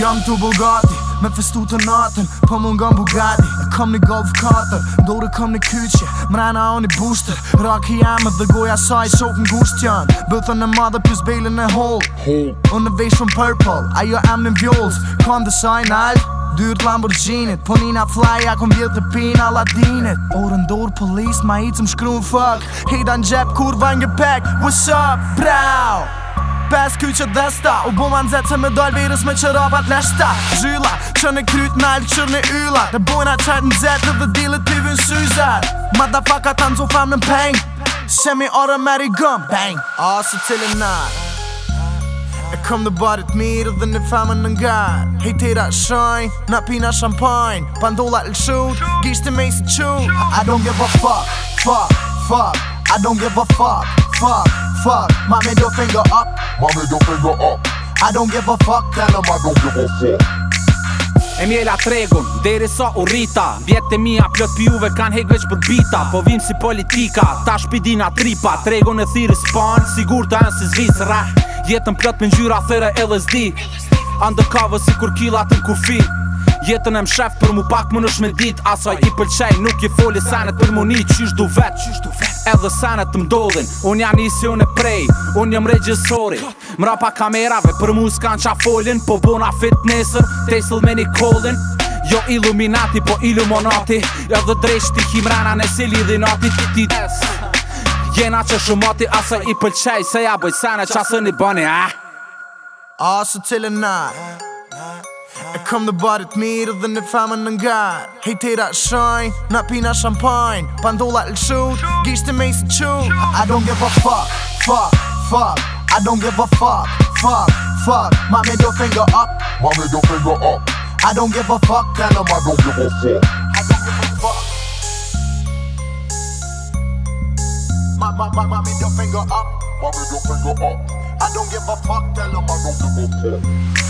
Jam të Bugatti Me festu të natën Po mund gëm Bugatti E kom një Golf 4 Dore kom një kyqje Mrena o një booster Rock i amë dhe goja saj Shok në gusht janë Bëthën e madhe pjus bejlin e hol Unë në purple Ajo am në vjolls Kom dhe saj në alt Dyrt Lamborghinit Po nina fly Akon vjet të pin Aladinit Orën dorë polis Ma i cëm shkru në fuck Hejda në gjep kurva një pek What's up? Brau! pes kuj që dhesta U bu ma nëzet se me dal virus me qërapat shta Gjylla që në kryt në alë qërë në yla Dhe bujna qajt në zetë dhe dilët pivin syzat Madafaka ta nëzu fam në peng Shemi orë me rigëm, bang A se cilin nar E kom në barit mirë dhe në famën në nga Hejtira shojnë, na pina shampojnë Pandula lëshut, gishti me si qut I don't give a fuck, fuck, fuck I don't give a fuck, fuck, fuck My middle finger up My middle finger up I don't give a fuck, tell him I don't give a fuck E mjela tregun, deri sa u rita Vjetët e mija pjot pjuve kan hek veç për bita Po vim si politika, ta shpidina tripa Tregun e thiri s'pan, sigur të janë si zvizra Jetën pjot me njyra e LSD Undercover si kur kilat në kufi Jetën e më shef për mu pak më në dit Asaj i pëlqej, nuk i foli sanet për mu një Qysh du vetë qysh du edhe sanët të mdodhin Unë janë isi unë e prej, unë jëmë regjësori Mra pa kamerave, për mu s'kan qa folin Po bona fitnessër, tesëll me një kollin Jo illuminati, po illuminati Edhe drejshti himrana nësi lidhinati Ti ti des Jena që shumati, asër i pëlqej Se ja sanët sanat, qasën i bëni, eh? Asë të të të të Kom të barit mirë dhe në famën në ngarë Hejtera shajnë, na pina shampajnë Pandolla lëshut, gishtë me i si qut I don't give a fuck, fuck, fuck I don't give a fuck, fuck, fuck My middle finger up, my middle finger up I don't give a fuck, tell them I don't give a fuck I don't give a fuck My, my, my, my middle finger up My middle finger up I don't give a fuck, tell them I don't give a fuck